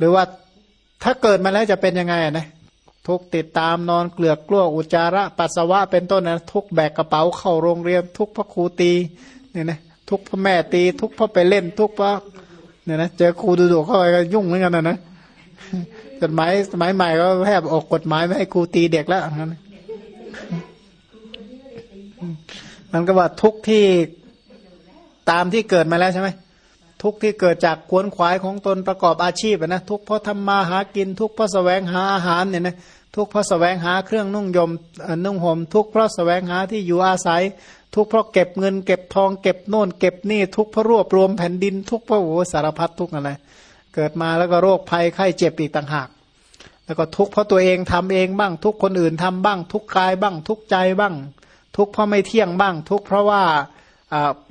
หรือว่าถ้าเกิดมาแล้วจะเป็นยังไงนะทุกติดตามนอนเกลือกกลัวอุจจาระปัสสาวะเป็นต้นนะทุกแบกกระเป๋าเข้าโรงเรียน ทุกพ่อครูตีเนี่ยนะทุกพ่อแม่ตี ทุกพ่อไปเล่น ทุกพ่อเนี่ยนะเจอครูดุๆเข้าไปก็ยุ่งเหมือนกันนะนะจดหมายสมัยใหม่ก็แทบออกกฎหมายไม่ให้ครูตีเด็กแล้วนั้นมันก็ว่าทุกที่ตามที่เกิดมาแล้วใช่ไหม ทุกที่เกิดจากควนขวายของตนประกอบอาชีพนะทุกเพราะทำมาหากินทุกเพราะแสวงหาอาหารเนี่ยนะทุกเพราะแสวงหาเครื่องนุ่งยมนุ่งห่มทุกเพราะแสวงหาที่อยู่อาศัย ทุกเพราะเก็บเงิน เก็บทองเก็บโน่น เก็บนี่ทุกเพราะรวบรวมแผ่นดิน ทุกเพราะโอ้สารพัดทุกอะไรเกิดมาแล้วก็โรคภัยไข้เจ็บอีกต่างหาก แล้วก็ทุกเพราะตัวเองทำเองบ้าง ทุกคนอื่นทำบ้าง ทุกกายบ้าง ทุกใจบ้าง ทุกเพราะไม่เที่ยงบ้าง ทุกเพราะว่า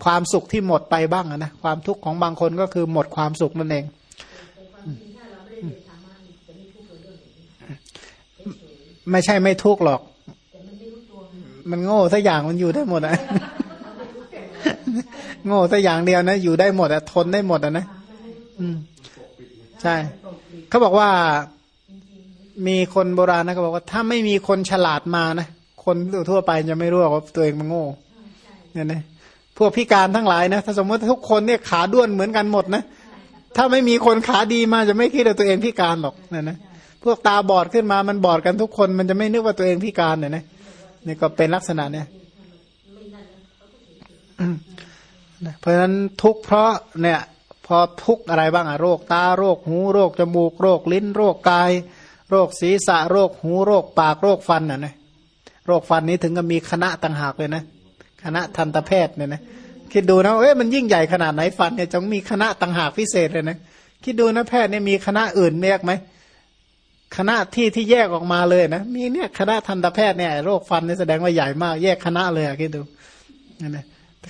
ความสุขที่หมดไปบ้างนะความทุกข์ของบางคนก็คือหมดความสุขนั่นเองไม่ใช่ไม่ทุกข์หรอก มันโง่สักอย่างมันอยู่ได้หมดอะโง่สักอย่างเดียวนะ อยู่ได้หมดอะทนได้หมดอะนะอืมใช่ เขาบอกว่ามีคนโบราณนะเขาบอกว่า ถ้าไม่มีคนฉลาดมานะคนทั่วไปจะไม่รู้ว่าตัวเองมันโง่เนี่ยนะ พวกพิการทั้งหลายนะ ถ้าสมมติทุกคนเนี่ยขาด้วนเหมือนกันหมดนะ ถ้าไม่มีคนขาดีมาจะไม่คิดว่าตัวเองพิการหรอกเนี่ยนะพวกตาบอดขึ้นมามันบอดกันทุกคน มันจะไม่นึกว่าตัวเองพิการเนี่ยนะนี่ก็เป็นลักษณะเนี่ยเพราะฉะนั้นทุกเพราะเนี่ยพอทุกอะไรบ้างอะโรคตาโรคหูโรคจมูกโรคลิ้น โรคกาย โรคศีรษะ โรคหูโรคปากโรคฟันอะนะโรคฟันนี้ถึงกับมีคณะต่างหากเลยนะ คณะทันตแพทย์เนี่ยนะคิดดูนะเอ้ยมันยิ่งใหญ่ขนาดไหนฟันเนี่ยจงมีคณะต่างหากพิเศษเลยนะคิดดูนะแพทย์เนี่ยมีคณะอื่นแยกไหมคณะที่ที่แยกออกมาเลยนะมีเนี่ยคณะทันตแพทย์เนี่ยโรคฟันนี่แสดงว่าใหญ่มาก แยกคณะเลยอะคิดดูนี่นะ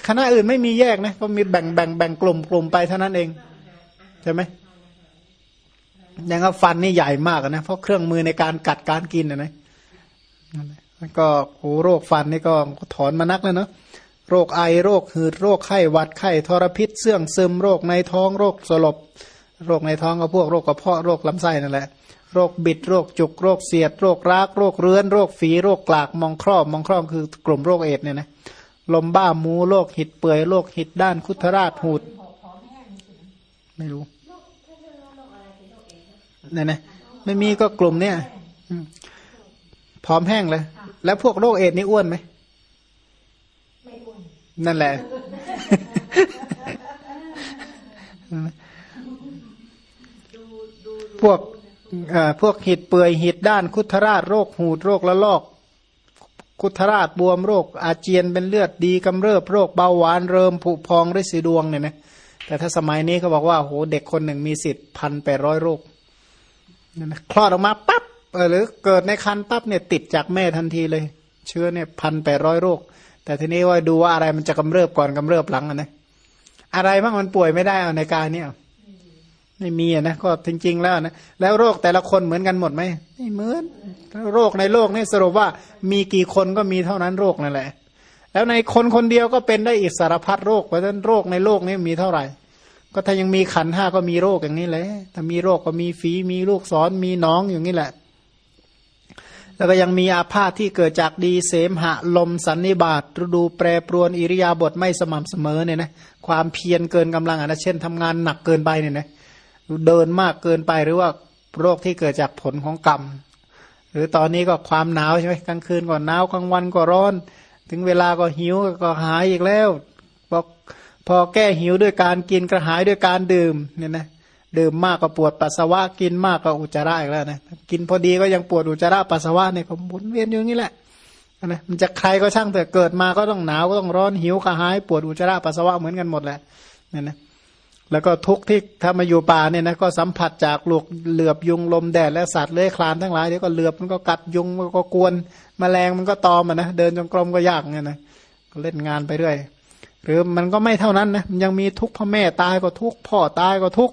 คณะอื่นไม่มีแยกนะก็มีแบ่งแบ่งแบ่งกลุ่มกลุ่มไปเท่านั้นเองใช่ไหมอย่างว่าฟันนี่ใหญ่มากนะเพราะเครื่องมือในการกัดการกินนะนะแล้ว ก็โอ้โรคฟันนี่ก็ถอนมานักแล้วเนาะโรคไอโรคหืดโรคไข้หวัดไข้ทรพิษเซื่องซึมโรคในท้องโรคสลบ โรคในท้องก็พวกโรคกระเพาะโรคลำไส้นั่นแหละโรคบิดโรคจุกโรคเสียด โรครากโรคเรื้อน โรคฝีโรคกลากมองคร่อมองคร่อคือกลุ่มโรคเอดส์เนี่ยนะลมบ้ามูโรคหิดเปื่อยโรคหิดด้านคุทราชหูด ไม่รู้เนี่ยนะไม่มีก็กลุ่มเนี่ยพร้อมแห้งเลย แล้วพวกโรคเอดนี่อ้วนไหมไม่อวนนั่นแหละ พวกพวกหิดเปื่อยหิดด้านคุทราชโรคหูดโรคละลอกคุทราชบวมโรค อาเจียนเป็นเลือดดีกำเริบโรคเบาหวานเริมผุพองริสีดวงเนี่ยนะแต่ถ้าสมัยนี้เขาบอกว่าโหเด็กคนหนึ่งมีสิทธิ์พันแปดร้อยโรคนี่ยนะคลอดออกมาปั๊บ หรือเกิดในคันปั๊บเนี่ยติดจากแม่ทันทีเลย เชื้อเนี่ยพันแปดร้อยโรค แต่ทีนี้ว่าดูว่าอะไรมันจะกำเริบก่อนกำเริบหลังนะอะไรบ้างมันป่วยไม่ได้เอาในกายเนี่ยไม่มีนะก็จริง ๆ แล้วนะแล้วโรคแต่ละคนเหมือนกันหมดไหมไม่เหมือนโรคในโลกนี่สรุปว่ามีกี่คนก็มีเท่านั้นโรคนั่นแหละ แล้วในคนคนเดียวก็เป็นได้อีกสารพัดโรคเพราะฉะนั้นโรคในโลกนี้มีเท่าไหร่ ก็ถ้ายังมีขันห้าก็มีโรคอย่างนี้แหละถ้ามีโรคก็มีฝีมีลูกศรมีน้องอย่างนี้แหละ แล้วก็ยังมีอาพาธที่เกิดจากดีเสมหะลมสันนิบาตฤดูแปรปรวนอิริยาบถไม่สม่ำเสมอเนี่ยนะความเพียรเกินกำลังอะนะเช่นทำงานหนักเกินไปเนี่ยนะเดินมากเกินไปหรือว่าโรคที่เกิดจากผลของกรรม หรือตอนนี้ก็ความหนาวใช่ไหมกลางคืนก็หนาวกลางวันก็ร้อน ถึงเวลาก็หิวก็หายอีกแล้วบอพอแก้หิวด้วยการกินกระหายด้วยการดื่มเนี่ยนะ ดื่มมากก็ปวดปัสสาวะกินมากก็อุจจาระอีกแล้วนะกินพอดีก็ยังปวดอุจจาระปัสสาวะเนี่ยก็หมุนเวียนอยู่นี่แหละนะมันจะใครก็ช่างแต่เกิดมาก็ต้องหนาวก็ต้องร้อนหิวกระหาย ปวดอุจจาระปัสสาวะเหมือนกันหมดแหละเนี่ยนะแล้วก็ทุกที่ถ้ามาอยู่ป่าเนี่ยนะก็สัมผัสจากลูกเหลือบยุงลมแดดและสัตว์เลื้อยคลานทั้งหลายเดี๋ยวก็เหลือบมันก็กัดยุงมันก็กวนมแมลงมันก็ตอมอะนะเดินจงกรมก็ยากเนี่ยนะก็เล่นงานไปเรื่อยหรือมันก็ไม่เท่านั้นนะมันยังมีทุกพ่อแม่ตายก็ทุกพ่อตายก็ทุก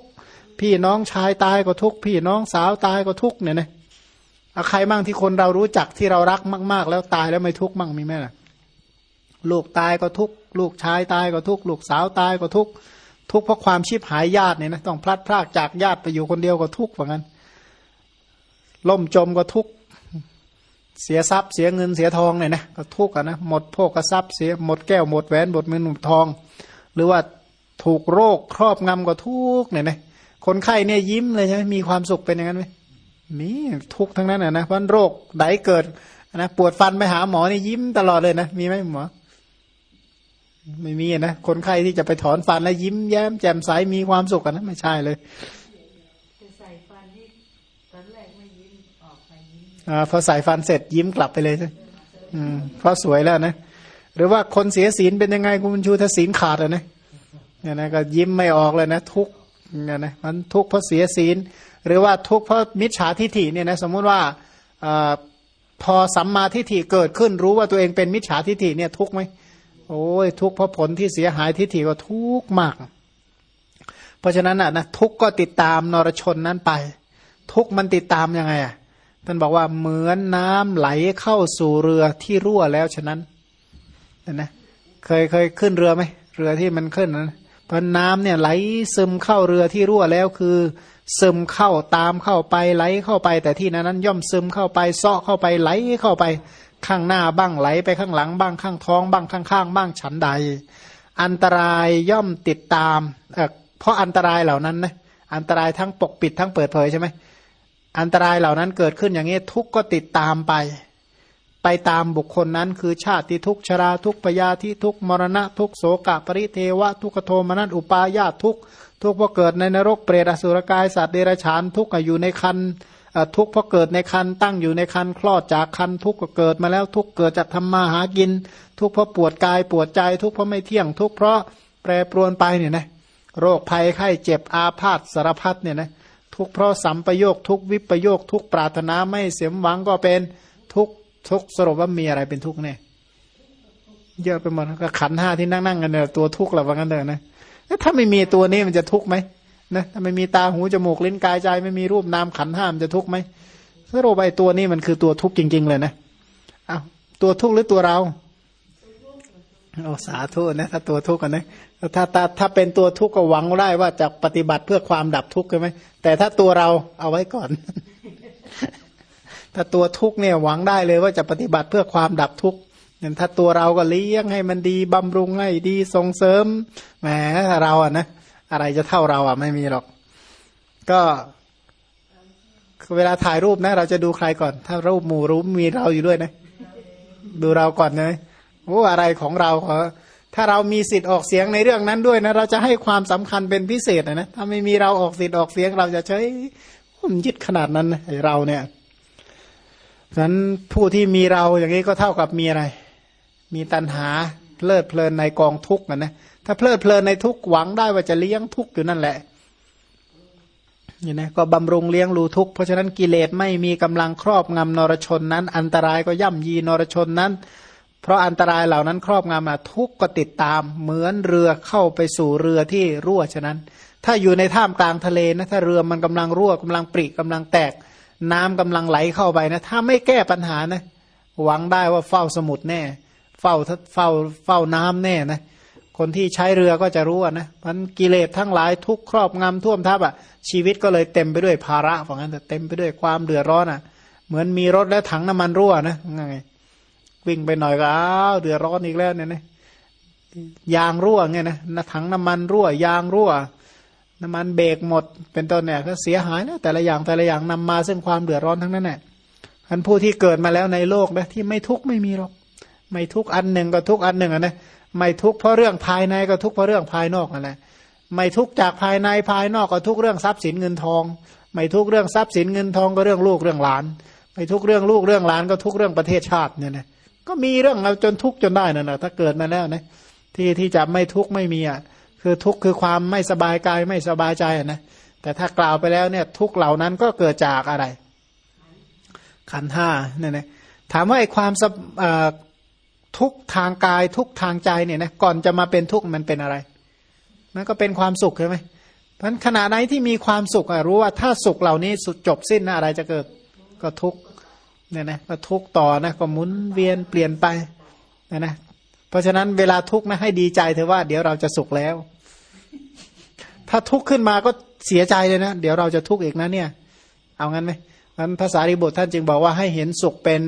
พี่น้องชายตายก็ทุกพี่น้องสาวตายก็ทุกเนี่ยนะใครบ้างที่คนเรารู้จักที่เรารักมาก ๆ แล้วตายแล้วไม่ทุกข์มั่งมีไหมล่ะลูกตายก็ทุกลูกชายตายก็ทุกลูกสาวตายก็ทุกทุกข์เพราะความชีพหายญาติเนี่ยนะต้องพลัดพรากจากญาติไปอยู่คนเดียวก็ทุกข์เหมือนกันล่มจมก็ทุกข์เสียทรัพย์เสียเงินเสียทองเนี่ยนะก็ทุกข์อะนะหมดโภกทรัพย์เสียหมดแก้วหมดแหวนหมดเงินหมดทอง หรือว่าถูกโรคครอบงำก็ทุกข์เนี่ยนะ คนไข้เนี่ยยิ้มเลยใช่ไหมมีความสุขเป็นอย่างนั้นไหมมีทุกข์ทั้งนั้นนะเพราะโรคใดเกิดนะปวดฟันไปหาหมอนี่ยิ้มตลอดเลยนะมีไหมหมอไม่มีนะคนไข้ที่จะไปถอนฟันแล้วยิ้มแย้มแจ่มใสมีความสุขกันนะไม่ใช่เลยใส่ฟันนี่ตอนแรกไม่ยิ้มออกไปยิ้มอ่าพอใส่ฟันเสร็จยิ้มกลับไปเลยใช่อืมเพราะสวยแล้วนะหรือว่าคนเสียศีลเป็นยังไงคุณชูถ้าศีลขาดอะนะเนี่ยนะก็ยิ้มไม่ออกเลยนะทุก เนี่ยนะมันทุกข์เพราะเสียศีล หรือว่าทุกข์เพราะมิจฉาทิฐิเนี่ยนะสมมุติว่าอพอสัมมาทิฏฐิเกิดขึ้นรู้ว่าตัวเองเป็นมิจฉาทิฏฐิเนี่ยทุกไหมโอ้ยทุกเพราะผลที่เสียหายทิฏฐิก็ทุกมาก เพราะฉะนั้นอะนะทุกก็ติดตามนรชนนั้นไป ทุกมันติดตามยังไงอะท่านบอกว่าเหมือนน้ำไหลเข้าสู่เรือที่รั่วแล้วฉะนั้นเห็นไหมเคยเคยขึ้นเรือไหมเรือที่มันขึ้นนะ เพราะน้ำเนี่ยไหลซึมเข้าเรือที่รั่วแล้วคือ ซึมเข้าตามเข้าไปไหลเข้าไป แต่ที่นั้นนั้นย่อมซึมเข้าไปเซาะเข้าไปไหลเข้าไปข้างหน้าบ้างไหลไปข้างหลังบ้างข้างท้อง บ้างข้างๆบ้างฉันใด อันตรายย่อมติดตามเเพราะอันตรายเหล่านั้นนะอันตรายทั้งปกปิดทั้งเปิดเผยใช่ไหมอันตรายเหล่านั้นเกิดขึ้นอย่างนี้ทุกก็ติดตามไป ไปตามบุคคลนั้น คือชาติทุกชราทุกปยาที่ทุกมรณะทุกโสกปริเทวะ ทุกโทมนัสอุปายาทุกทุกพอเกิดในนรกเปรตอสุรกายสัตว์เดรัจฉานทุกอยู่ในคันทุกเพราะเกิดในคันตั้งอยู่ในคันคลอดจากคันทุกก็เกิดมาแล้วทุกเกิดจากทำมาหากิน ทุกเพราะปวดกายปวดใจทุกเพราะไม่เที่ยงทุกเพราะแปรปรวนไปเนี่ยนะโรคภัยไข้เจ็บอาพาธสารพัดเนี่ยนะทุกเพราะสัมปโยคทุกวิปโยคทุกปรารถนาไม่เสียมหวังก็เป็น ทุกสรุปว่ามีอะไรเป็นทุกเนี่ยเยอะไปหมดก็ขันห้าที่นั่งนั่งกันเนี่ยตัวทุกข์หรือว่างั้นเถอะนะถ้าไม่มีตัวนี้มันจะทุกข์ไหมนะถ้าไม่มีตาหูจมูกลิ้นกายใจ ไม่มีรูปนามขันห้ามจะทุกข์ไหมสรุปไปตัวนี้มันคือตัวทุกข์จริง ๆ เลยนะอ้าวตัวทุกข์หรือตัวเราโอ้สาธุนะถ้าตัวทุกข์กันนะถ้าถ้าถ้าเป็นตัวทุกข์ก็หวังได้ว่าจะปฏิบัติเพื่อความดับทุกข์ใช่ไหมแต่ถ้าตัวเราเอาไว้ก่อน ถ้าตัวทุกข์เนี่ยหวังได้เลยว่าจะปฏิบัติเพื่อความดับทุกข์อย่างถ้าตัวเราก็เลี้ยงให้มันดีบำรุงให้ดีส่งเสริมแหมเราอะนะอะไรจะเท่าเราอะไม่มีหรอก ก็เวลาถ่ายรูปนะ เราจะดูใครก่อน ถ้ารูปหมู่รูปมีเราอยู่ด้วยนะ ดูเราก่อนนะโอ้อะไรของเราเถ้าเรามีสิทธิ์ออกเสียงในเรื่องนั้นด้วยนะ เราจะให้ความสำคัญเป็นพิเศษนะถ้าไม่มีเราออกสิทธิ์ออกเสียง เราจะใช้ผมยึดขนาดนั้นนะเราเนี่ย ฉะนั้นผู้ที่มีเราอย่างนี้ก็เท่ากับมีอะไร มีตัณหาเพลิดเพลินในกองทุกข์นะนะถ้าเพลิดเพลินในทุกข์หวังได้ว่าจะเลี้ยงทุกข์อยู่นั่นแหละนี่นะก็บำรุงเลี้ยงรูทุกข์เพราะฉะนั้นกิเลสไม่มีกำลังครอบงำนรชนนั้น อันตรายก็ย่ำยีนรชนนั้น เพราะอันตรายเหล่านั้นครอบงำมาทุกข์ก็ติดตามเหมือนเรือเข้าไปสู่เรือที่รั่วฉะนั้น ถ้าอยู่ในท่ามกลางทะเลนะถ้าเรือมันกำลังรั่วกำลังปริกำลังแตก น้ำกำลังไหลเข้าไปนะ ถ้าไม่แก้ปัญหานะ หวังได้ว่าเฝ้าสมุทรแน่ เฝ้าเฝ้าเฝ้าน้ำแน่นะคนที่ใช้เรือก็จะรู้นะมันกิเลสทั้งหลายทุกครอบงำท่วมทับอะ ชีวิตก็เลยเต็มไปด้วยภาระฝังนั้นแต่เต็มไปด้วยความเดือดร้อนอะ เหมือนมีรถและถังน้ำมันรั่วนะไงวิ่งไปหน่อยก็อ้าวเดือดร้อนอีกแล้วเนี่ยนะยางรั่วไงนะถังน้ำมันรั่วยางรั่ว น้ำมันเบรกหมด เป็นต้นเนี่ยก็เสียหายนะแต่ละอย่างแต่ละอย่างนำมาซึ่งความเดือดร้อนทั้งนั้นแหละท่านผู้ที่เกิดมาแล้วในโลกนะที่ไม่ทุกข์ไม่มีหรอกไม่ทุกข์อันหนึ่งก็ทุกข์อันหนึ่งนะไม่ทุกข์เพราะเรื่องภายในก็ทุกข์เพราะเรื่องภายนอกนั่นแหละไม่ทุกข์จากภายในภายนอกก็ทุกข์เรื่องทรัพย์สินเงินทอง ไม่ทุกข์เรื่องทรัพย์สินเงินทองก็เรื่องลูกเรื่องหลาน ไม่ทุกข์เรื่องลูกเรื่องหลานก็ทุกข์เรื่องประเทศชาติเนี่ยนะก็มีเรื่องเราจนทุกข์จนได้นั่นแหะถ้าเกิดมาแล้วนะที่ที่จะไม่ทุกข์ไม่มีอะ คือทุกข์คือความไม่สบายกายไม่สบายใจนะแต่ถ้ากล่าวไปแล้วเนี่ยทุกเหล่านั้นก็เกิดจากอะไร ขันห้าเนี่ยนะถามว่าไอ้ความทุกทางกายทุกทางใจเนี่ยนะก่อนจะมาเป็นทุกมันเป็นอะไรมันก็เป็นความสุขใช่ไหมเพราะขณะไหนที่มีความสุขรู้ว่าถ้าสุขเหล่านี้สุดจบสิ้นนะอะไรจะเกิดก็ทุกเนี่ยนะก็ทุกต่อนะก็หมุนเวียนเปลี่ยนไปนะนะเพราะฉะนั้นเวลาทุกนะให้ดีใจเถอะว่าเดี๋ยวเราจะสุขแล้ว ถ้าทุกข์ขึ้นมาก็เสียใจเลยนะ เดี๋ยวเราจะทุกข์อีกนะเนี่ย เอางั้นไหมนั้นภาษาริบุตรท่านจึงบอกว่าให้เห็นสุขเป็น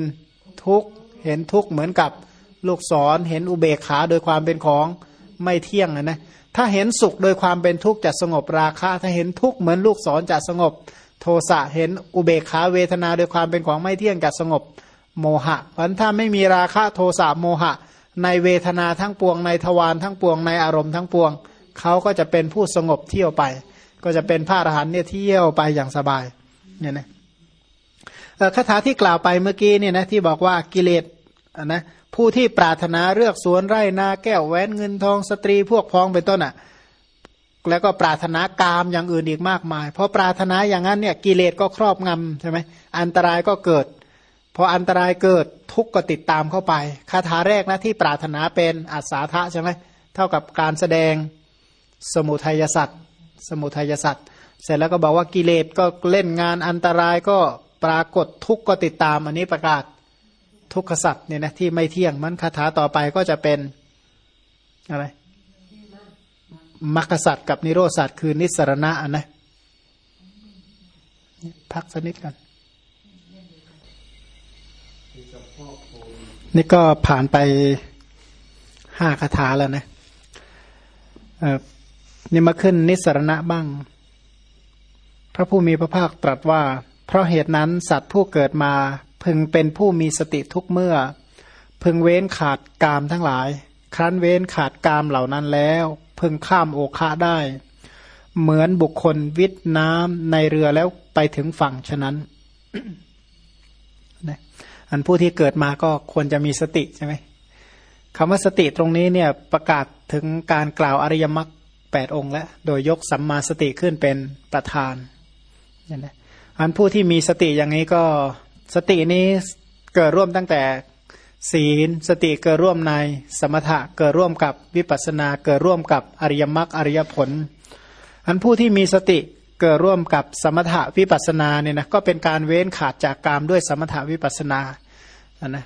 ทุกข์เห็นทุกข์เหมือนกับลูกศรเห็นอุเบกขาโดยความเป็นของไม่เที่ยงนะนะถ้าเห็นสุขโดยความเป็นทุกข์จะสงบราคะ ถ้าเห็นทุกข์เหมือนลูกศรจะสงบ โทสะเห็นอุเบกขาเวทนาโดยความเป็นของไม่เที่ยงจะสงบโมหะเพราะถ้าไม่มีราคะโทสะโมหะ ในเวทนาทั้งปวงในทวารทั้งปวงในอารมณ์ทั้งปวง เขาก็จะเป็นผู้สงบเที่ยวไป ก็จะเป็นพระอรหันต์เนี่ยเที่ยวไปอย่างสบายเนี่ยนะคาถาที่กล่าวไปเมื่อกี้เนี่ยนะที่บอกว่ากิเลสนะผู้ที่ปรารถนาเลือกสวนไร่นาแก้วแหวนเงินทองสตรีพวกพ้องเป็นต้นอะแล้วก็ปรารถนากามอย่างอื่นอีกมากมาย เพราะปรารถนาอย่างนั้นเนี่ยกิเลสก็ครอบงำใช่ไหมอันตรายก็เกิดพออันตรายเกิดทุกข์ก็ติดตามเข้าไปคาถาแรกนะที่ปรารถนาเป็นอัศาทะใช่ไหมเท่ากับการแสดง สมุทัยสัตว์สมุทัยสัตว์เสร็จแล้วก็บอกว่ากิเลสก็เล่นงานอันตรายก็ปรากฏทุกข์ก็ติดตามอันนี้ประกาศทุกขสัตว์เนี่ยนะที่ไม่เที่ยงมันคาถาต่อไปก็จะเป็นอะไรมรรคสัตว์กับนิโรสัตว์คือนิสรณะนะพักสักนิดกันนี่ก็ผ่านไปห้าคาถาแล้วนะ นี่มาขึ้นนิสรณะบ้าง พระผู้มีพระภาคตรัสว่า เพราะเหตุนั้นสัตว์ผู้เกิดมา พึงเป็นผู้มีสติทุกเมื่อ พึงเว้นขาดกามทั้งหลาย ครั้นเว้นขาดกามเหล่านั้นแล้ว พึงข้ามโอคาได้ เหมือนบุคคลวิทน้ำในเรือแล้วไปถึงฝั่งฉะนั้นอันผู้ที่เกิดมาก็ควรจะมีสติใช่ไหมคำว่าสติตรงนี้เนี่ยประกาศถึงการกล่าวอริยมรรค แปดองค์แล้วโดยยกสัมมาสติขึ้นเป็นประธานนี่นะอันผู้ที่มีสติอย่างนี้ก็สตินี้เกิดร่วมตั้งแต่ศีลสติเกิดร่วมในสมถะเกิดร่วมกับวิปัสสนาเกิดร่วมกับอริยมรรคอริยผล อันผู้ที่มีสติเกิดร่วมกับสมถะวิปัสสนาเนี่ยนะก็เป็นการเว้นขาดจากกามด้วยสมถะวิปัสสนานะ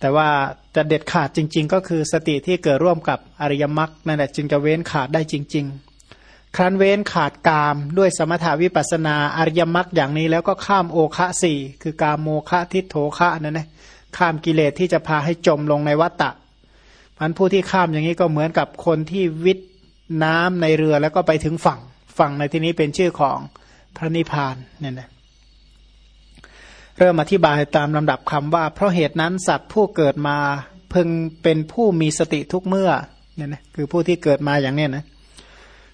แต่ว่าจะเด็ดขาดจริง ๆ ก็คือสติที่เกิดร่วมกับอริยมรรคนั่นแหละจึงจะเว้นขาดได้จริง ๆ ครั้นเว้นขาดกามด้วยสมถาวิปัสนาอริยมรรคอย่างนี้แล้วก็ข้ามโอคะสี่คือกามโมคะทิโถคะนั่นนะข้ามกิเลสที่จะพาให้จมลงในวัฏฏะพันผู้ที่ข้ามอย่างนี้ก็เหมือนกับคนที่วิทน้ำในเรือแล้วก็ไปถึงฝั่ง ฝั่งในที่นี้เป็นชื่อของพระนิพพานเนี่ยนะ เริ่มอธิบายตามลำดับคำว่า เพราะเหตุนั้นสัตว์ผู้เกิดมาพึงเป็นผู้มีสติทุกเมื่อเนี่ยนะคือผู้ที่เกิดมาอย่างเนี้ยนะ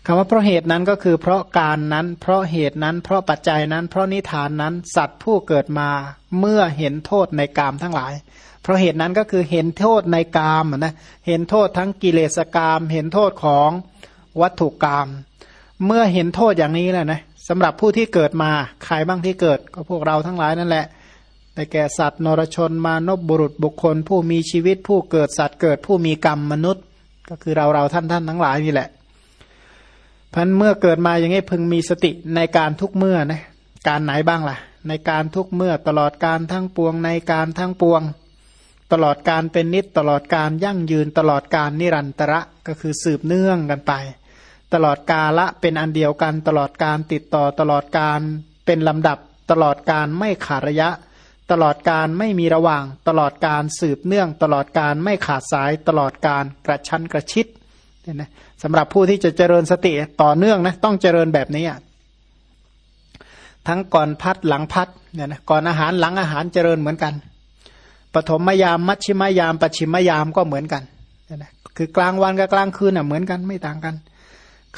คำว่าเพราะเหตุนั้นก็คือเพราะการนั้น เพราะเหตุนั้น เพราะปัจจัยนั้น เพราะนิทานนั้น สัตว์ผู้เกิดมาเมื่อเห็นโทษในกามทั้งหลาย เพราะเหตุนั้นก็คือเห็นโทษในกามนะเห็นโทษทั้งกิเลสกาม เห็นโทษของวัตถุกาม เมื่อเห็นโทษอย่างนี้แหละนะสำหรับผู้ที่เกิดมาใครบ้างที่เกิดก็พวกเราทั้งหลายนั่นแหละ ได้แก่สัตว์นรชนมานบบุรุษบุคคล ผู้มีชีวิตผู้เกิดสัตว์เกิดผู้มีกรรมมนุษย์ ก็คือเราเราท่านท่านทั้งหลายนี่แหละพันเมื่อเกิดมาอย่างนี้พึงมีสติในการทุกเมื่อนะการไหนบ้างล่ะ ในการทุกเมื่อตลอดการทั้งปวงในการทั้งปวง ตลอดการเป็นนิดตลอดการยั่งยืนตลอดการนิรันตระก็คือสืบเนื่องกันไป ตลอดกาละเป็นอันเดียวกันตลอดการติดต่อตลอดการเป็นลำดับตลอดการไม่ขาดระยะ ตลอดการไม่มีระหว่าง ตลอดการสืบเนื่อง ตลอดการไม่ขาดสาย ตลอดการกระชั้นกระชิดเนี่ยนะสำหรับผู้ที่จะเจริญสติต่อเนื่องนะต้องเจริญแบบนี้อะทั้งก่อนพัดหลังพัดเนี่ยนะก่อนอาหารหลังอาหารเจริญเหมือนกันปฐมยามมัชชิมยามปัจฉิมยามก็เหมือนกันเนี่ยนะคือกลางวันกับกลางคืนอะเหมือนกันไม่ต่างกัน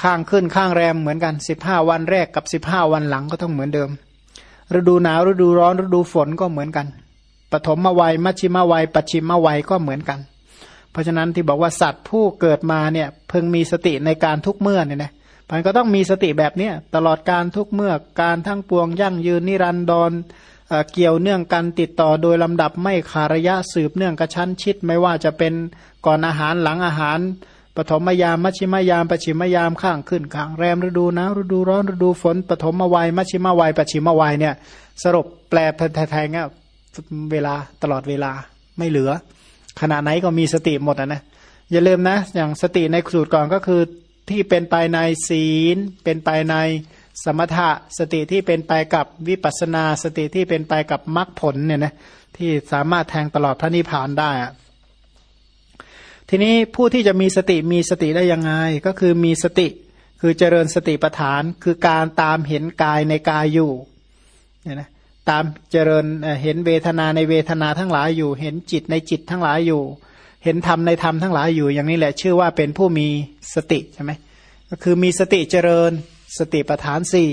ข้างขึ้นข้างแรมเหมือนกันสิบห้าวันแรกกับสิบห้าวันหลังก็ต้องเหมือนเดิม ฤดูหนาวฤดูร้อนฤดูฝนก็เหมือนกันปฐมวัยมัชชิมวัยปัจฉิมวัยก็เหมือนกัน เพราะฉะนั้นที่บอกว่าสัตว์ผู้เกิดมาเนี่ยเพิ่งมีสติในการทุกเมื่อเนี่ยนะมันก็ต้องมีสติแบบเนี้ยตลอดการทุกเมื่อการทั้งปวงยั่งยืนนิรันดรเกี่ยวเนื่องกันติดต่อโดยลำดับไม่ขาระยะสืบเนื่องกระชั้นชิด ไม่ว่าจะเป็นก่อนอาหารหลังอาหาร ปฐมยามมัชชิมยามปชิมยามข้างขึ้นข้างแรมฤดูหนาวฤดูร้อนฤดูฝนปฐมวัยมัชชิมวัยปชิมวัยเนี่ย สรุปแปลไทยๆเงี้ยเวลาตลอดเวลาไม่เหลือ ขณะไหนก็มีสติหมดนะอย่าลืมนะ อย่างสติในสูตรก่อนก็คือที่เป็นไปในศีล เป็นไปในสมถะสติที่เป็นไปกับวิปัสสนา สติที่เป็นไปกับมรรคผลเนี่ยนะที่สามารถแทงตลอดพระนิพพานได้อะ ทีนี้ผู้ที่จะมีสติมีสติได้ยังไง ก็คือมีสติคือเจริญสติปัฏฐานคือการตามเห็นกายในกายอยู่เนี่ยนะตามเจริญเห็นเวทนาในเวทนาทั้งหลายอยู่ เห็นจิตในจิตทั้งหลายอยู่ เห็นธรรมในธรรมทั้งหลายอยู่ อย่างนี้แหละชื่อว่าเป็นผู้มีสติใช่ไหมก็คือมีสติเจริญสติปัฏฐานสี่